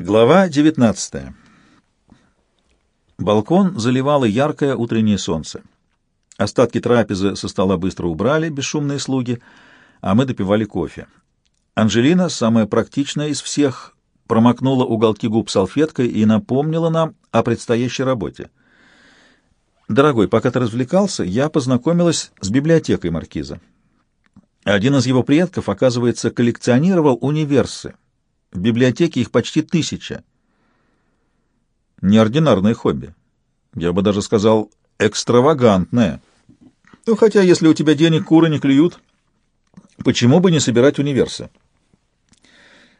Глава 19. Балкон заливало яркое утреннее солнце. Остатки трапезы со стола быстро убрали бесшумные слуги, а мы допивали кофе. Анжелина, самая практичная из всех, промокнула уголки губ салфеткой и напомнила нам о предстоящей работе. «Дорогой, пока ты развлекался, я познакомилась с библиотекой Маркиза. Один из его предков, оказывается, коллекционировал универсы, в библиотеке их почти тысяча. Неординарное хобби. Я бы даже сказал, экстравагантное. Ну, хотя, если у тебя денег куры не клюют, почему бы не собирать универсы?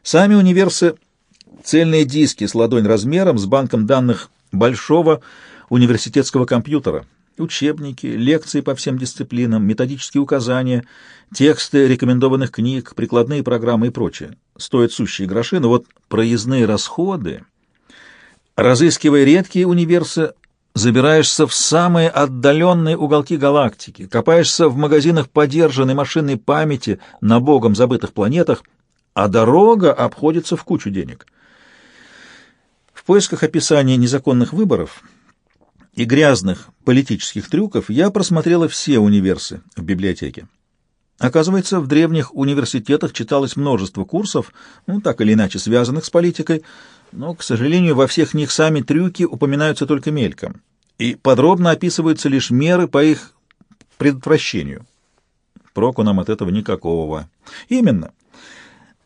Сами универсы — цельные диски с ладонь размером, с банком данных большого университетского компьютера — учебники, лекции по всем дисциплинам, методические указания, тексты рекомендованных книг, прикладные программы и прочее. Стоят сущие гроши, но вот проездные расходы... Разыскивая редкие универсы, забираешься в самые отдаленные уголки галактики, копаешься в магазинах подержанной машинной памяти на богом забытых планетах, а дорога обходится в кучу денег. В поисках описания незаконных выборов — и грязных политических трюков я просмотрела все универсы в библиотеке. Оказывается, в древних университетах читалось множество курсов, ну, так или иначе связанных с политикой, но, к сожалению, во всех них сами трюки упоминаются только мельком, и подробно описываются лишь меры по их предотвращению. Проку нам от этого никакого. Именно.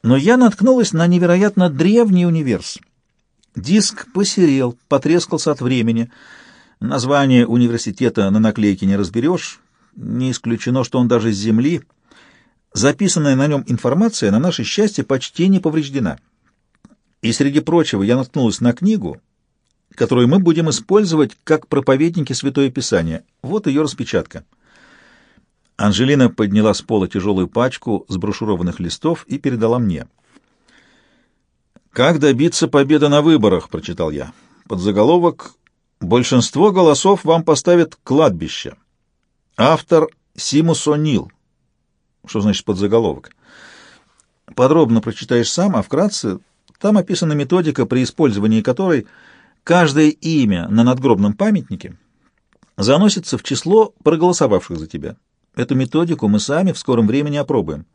Но я наткнулась на невероятно древний универс. Диск посерел, потрескался от времени — Название университета на наклейке не разберешь. Не исключено, что он даже с земли. Записанная на нем информация, на наше счастье, почти не повреждена. И, среди прочего, я наткнулась на книгу, которую мы будем использовать как проповедники Святое Писание. Вот ее распечатка. Анжелина подняла с пола тяжелую пачку сброшурованных листов и передала мне. «Как добиться победы на выборах?» — прочитал я. Под заголовок Большинство голосов вам поставят кладбище. Автор Симус О'Нил. Что значит подзаголовок? Подробно прочитаешь сам, а вкратце там описана методика, при использовании которой каждое имя на надгробном памятнике заносится в число проголосовавших за тебя. Эту методику мы сами в скором времени опробуем.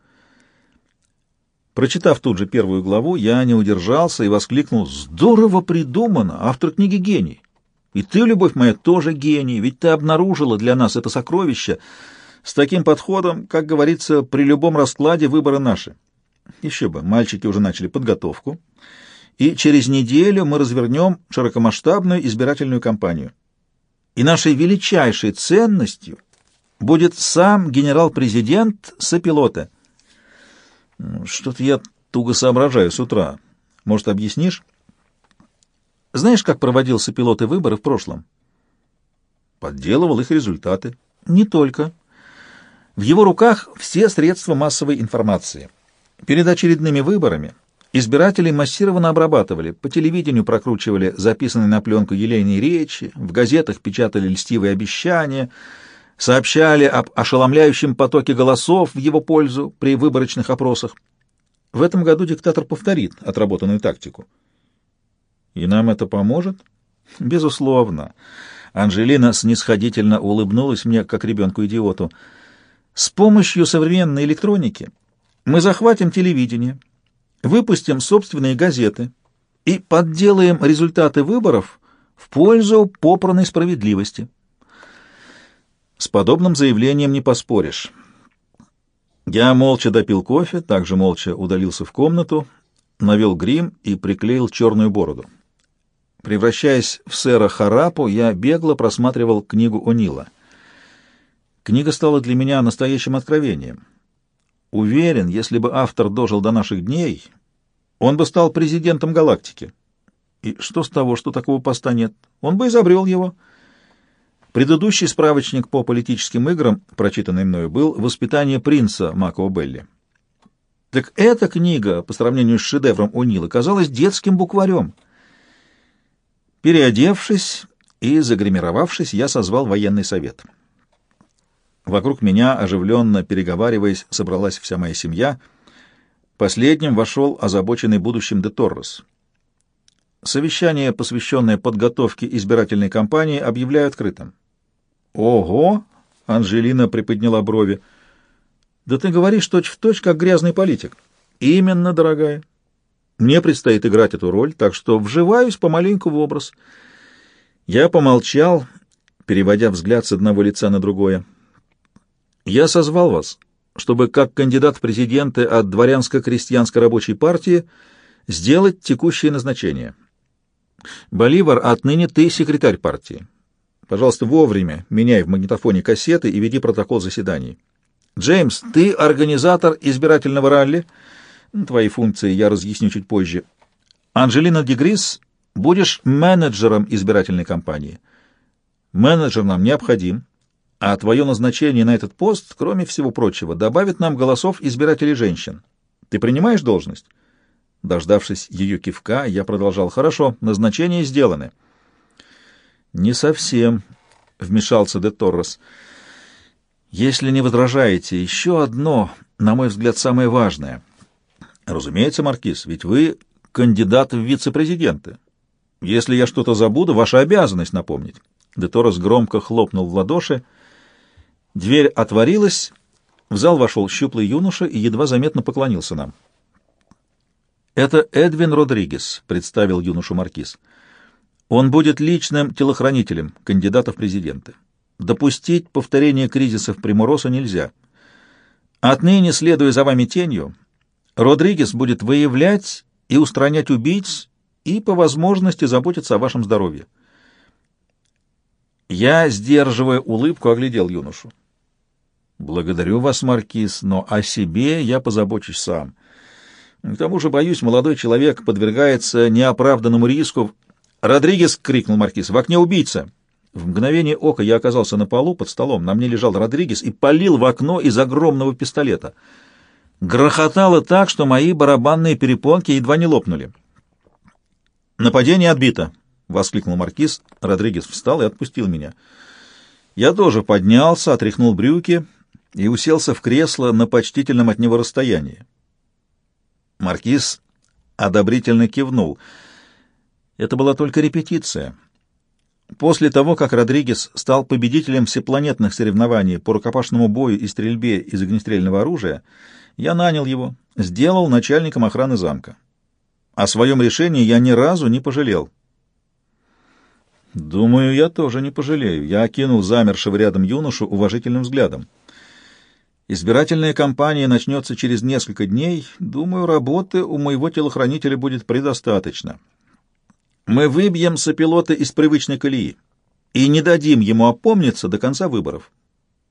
Прочитав тут же первую главу, я не удержался и воскликнул «Здорово придумано! Автор книги гений!» И ты, любовь моя, тоже гений, ведь ты обнаружила для нас это сокровище. С таким подходом, как говорится, при любом раскладе выборы наши. Еще бы, мальчики уже начали подготовку, и через неделю мы развернем широкомасштабную избирательную кампанию. И нашей величайшей ценностью будет сам генерал-президент Сапилота. Что-то я туго соображаю с утра. Может, объяснишь? Знаешь, как проводился пилоты выборы в прошлом? Подделывал их результаты. Не только. В его руках все средства массовой информации. Перед очередными выборами избирателей массированно обрабатывали, по телевидению прокручивали записанные на пленку елейные речи, в газетах печатали льстивые обещания, сообщали об ошеломляющем потоке голосов в его пользу при выборочных опросах. В этом году диктатор повторит отработанную тактику. И нам это поможет? Безусловно. Анжелина снисходительно улыбнулась мне, как ребенку-идиоту. С помощью современной электроники мы захватим телевидение, выпустим собственные газеты и подделаем результаты выборов в пользу попранной справедливости. С подобным заявлением не поспоришь. Я молча допил кофе, также молча удалился в комнату, навел грим и приклеил черную бороду. Превращаясь в сэра Харапу, я бегло просматривал книгу О'Нила. Книга стала для меня настоящим откровением. Уверен, если бы автор дожил до наших дней, он бы стал президентом галактики. И что с того, что такого поста нет? Он бы изобрел его. Предыдущий справочник по политическим играм, прочитанный мною, был «Воспитание принца» Мако Белли. Так эта книга, по сравнению с шедевром О'Нила, казалась детским букварем — Переодевшись и загримировавшись, я созвал военный совет. Вокруг меня, оживленно переговариваясь, собралась вся моя семья. Последним вошел озабоченный будущим де Торрес. Совещание, посвященное подготовке избирательной кампании, объявляю открытым. Ого! Анжелина приподняла брови. Да ты говоришь точь-в-точь, точь, как грязный политик. Именно, дорогая. Мне предстоит играть эту роль, так что вживаюсь помаленьку в образ. Я помолчал, переводя взгляд с одного лица на другое. Я созвал вас, чтобы как кандидат в президенты от дворянско-крестьянской рабочей партии сделать текущее назначение. Боливар, отныне ты секретарь партии. Пожалуйста, вовремя меняй в магнитофоне кассеты и веди протокол заседаний. Джеймс, ты организатор избирательного ралли. Твои функции я разъясню чуть позже. Анжелина Дегрис, будешь менеджером избирательной кампании. Менеджер нам необходим, а твое назначение на этот пост, кроме всего прочего, добавит нам голосов избирателей женщин. Ты принимаешь должность? Дождавшись ее кивка, я продолжал. «Хорошо, назначения сделаны». «Не совсем», — вмешался де Торрес. «Если не возражаете, еще одно, на мой взгляд, самое важное. Разумеется, Маркиз, ведь вы кандидат в вице-президенты. Если я что-то забуду, ваша обязанность напомнить». Де Торрес громко хлопнул в ладоши. Дверь отворилась, в зал вошел щуплый юноша и едва заметно поклонился нам. «Это Эдвин Родригес», — представил юношу Маркиз. «Он будет личным телохранителем кандидата в президенты. Допустить повторение кризисов Примороса нельзя. Отныне, следуя за вами тенью, Родригес будет выявлять и устранять убийц и, по возможности, заботиться о вашем здоровье». Я, сдерживая улыбку, оглядел юношу. «Благодарю вас, Маркиз, но о себе я позабочусь сам». К тому же, боюсь, молодой человек подвергается неоправданному риску. «Родригес!» — крикнул маркиз. «В окне убийца!» В мгновение ока я оказался на полу под столом. На мне лежал Родригес и палил в окно из огромного пистолета. Грохотало так, что мои барабанные перепонки едва не лопнули. «Нападение отбито!» — воскликнул маркиз. Родригес встал и отпустил меня. Я тоже поднялся, отряхнул брюки и уселся в кресло на почтительном от него расстоянии. Маркиз одобрительно кивнул. Это была только репетиция. После того, как Родригес стал победителем всепланетных соревнований по рукопашному бою и стрельбе из огнестрельного оружия, я нанял его, сделал начальником охраны замка. О своем решении я ни разу не пожалел. Думаю, я тоже не пожалею. Я окинул замершего рядом юношу уважительным взглядом. Избирательная кампания начнется через несколько дней. Думаю, работы у моего телохранителя будет предостаточно. Мы выбьем сопилота из привычной колеи и не дадим ему опомниться до конца выборов.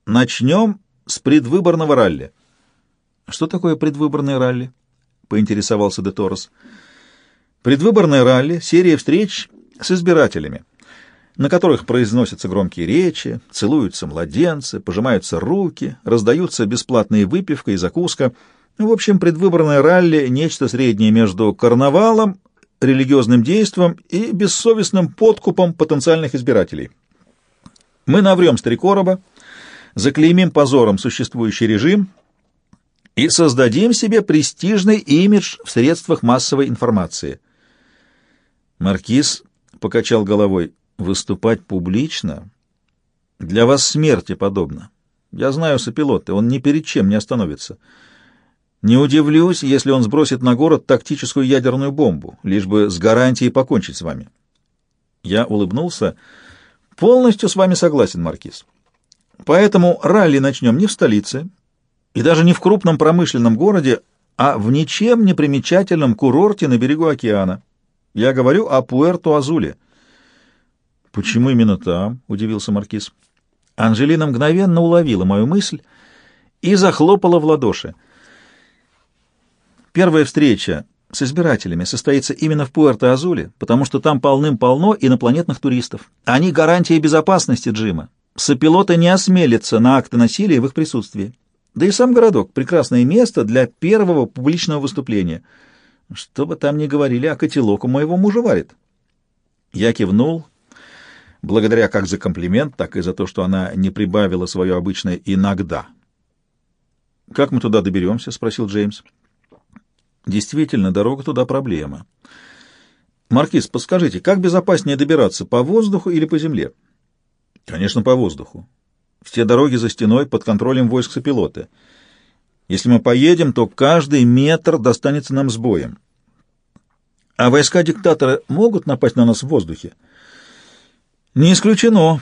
Начнем с предвыборного ралли. Что такое предвыборное ралли? Поинтересовался де Торос. Предвыборное ралли — серия встреч с избирателями на которых произносятся громкие речи, целуются младенцы, пожимаются руки, раздаются бесплатные выпивка и закуска. В общем, предвыборное ралли — нечто среднее между карнавалом, религиозным действом и бессовестным подкупом потенциальных избирателей. Мы наврем с три короба, заклеймим позором существующий режим и создадим себе престижный имидж в средствах массовой информации. Маркиз покачал головой. Выступать публично для вас смерти подобно. Я знаю сопилота, он ни перед чем не остановится. Не удивлюсь, если он сбросит на город тактическую ядерную бомбу, лишь бы с гарантией покончить с вами. Я улыбнулся. Полностью с вами согласен, Маркиз. Поэтому ралли начнем не в столице и даже не в крупном промышленном городе, а в ничем не примечательном курорте на берегу океана. Я говорю о Пуэрто-Азуле. «Почему именно там?» — удивился Маркиз. Анжелина мгновенно уловила мою мысль и захлопала в ладоши. Первая встреча с избирателями состоится именно в Пуэрто-Азуле, потому что там полным-полно инопланетных туристов. Они гарантия безопасности Джима. Сопилоты не осмелятся на акты насилия в их присутствии. Да и сам городок — прекрасное место для первого публичного выступления. Что бы там ни говорили, а котелок у моего мужа варит. Я кивнул, благодаря как за комплимент, так и за то, что она не прибавила свое обычное «иногда». «Как мы туда доберемся?» — спросил Джеймс. «Действительно, дорога туда проблема. Маркиз, подскажите, как безопаснее добираться, по воздуху или по земле? Конечно, по воздуху. Все дороги за стеной под контролем войск сопилоты. Если мы поедем, то каждый метр достанется нам с боем. А войска диктатора могут напасть на нас в воздухе? Не исключено.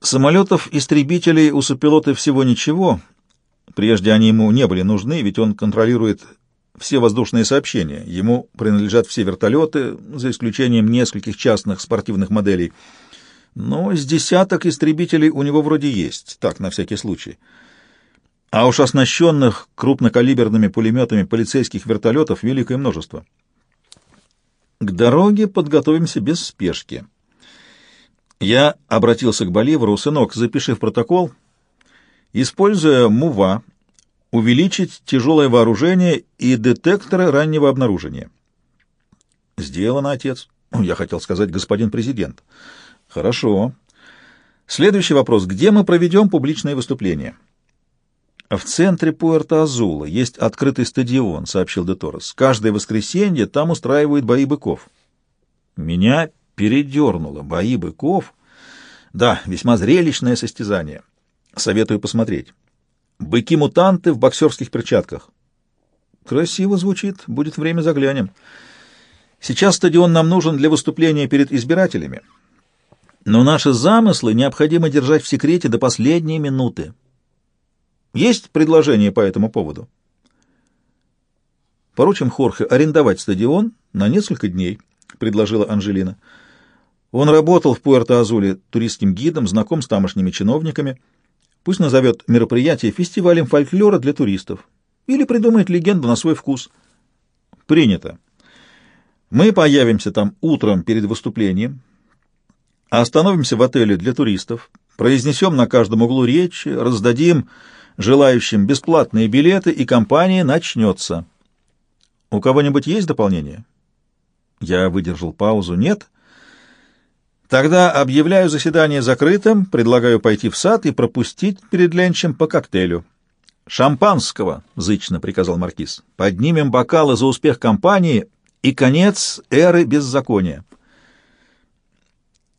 Самолетов-истребителей у сопилота всего ничего. Прежде они ему не были нужны, ведь он контролирует все воздушные сообщения. Ему принадлежат все вертолеты, за исключением нескольких частных спортивных моделей. Но с десяток истребителей у него вроде есть, так, на всякий случай. А уж оснащенных крупнокалиберными пулеметами полицейских вертолетов великое множество. К дороге подготовимся без спешки. Я обратился к Боливару, сынок, запиши в протокол, используя МУВА, увеличить тяжелое вооружение и детекторы раннего обнаружения. Сделано, отец. Я хотел сказать, господин президент. Хорошо. Следующий вопрос. Где мы проведем публичное выступление? В центре Пуэрто-Азула есть открытый стадион, сообщил Де Торрес. Каждое воскресенье там устраивают бои быков. Меня передернуло. Бои быков? Да, весьма зрелищное состязание. Советую посмотреть. Быки-мутанты в боксерских перчатках. Красиво звучит. Будет время, заглянем. Сейчас стадион нам нужен для выступления перед избирателями. Но наши замыслы необходимо держать в секрете до последней минуты. Есть предложение по этому поводу? Поручим Хорхе арендовать стадион на несколько дней, предложила Анжелина. Он работал в Пуэрто-Азуле туристским гидом, знаком с тамошними чиновниками. Пусть назовет мероприятие фестивалем фольклора для туристов. Или придумает легенду на свой вкус. Принято. Мы появимся там утром перед выступлением, остановимся в отеле для туристов, произнесем на каждом углу речи, раздадим желающим бесплатные билеты, и компания начнется. У кого-нибудь есть дополнение? Я выдержал паузу. Нет? Тогда объявляю заседание закрытым, предлагаю пойти в сад и пропустить перед ленчем по коктейлю. «Шампанского!» — зычно приказал маркиз. «Поднимем бокалы за успех компании и конец эры беззакония».